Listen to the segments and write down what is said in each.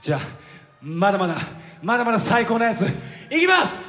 じゃあまだまだまだまだ最高なやついきます！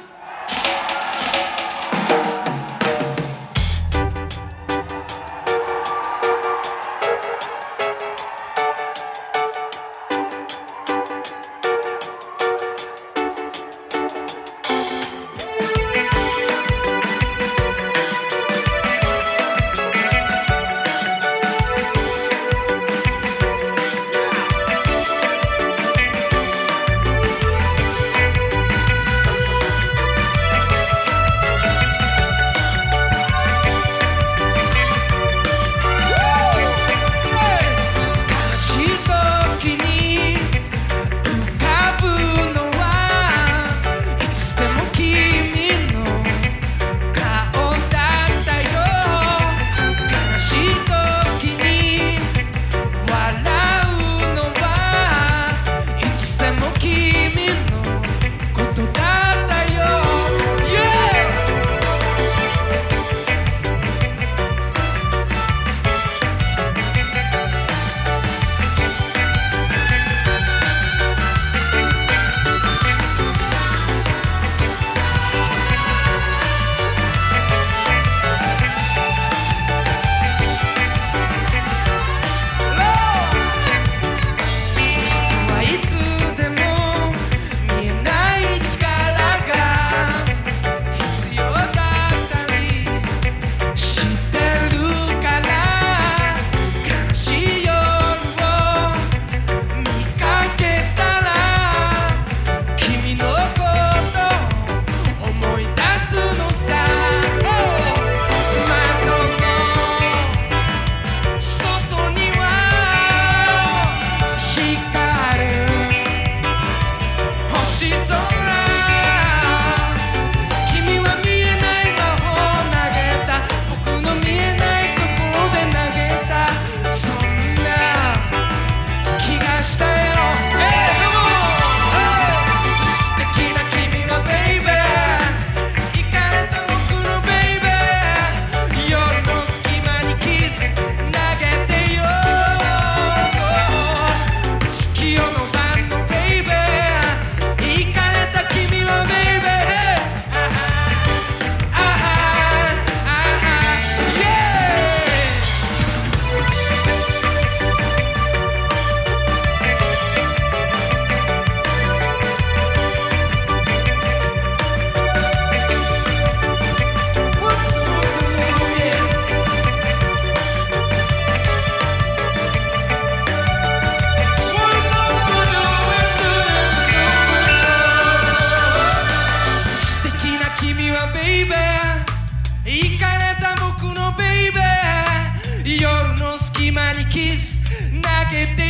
keep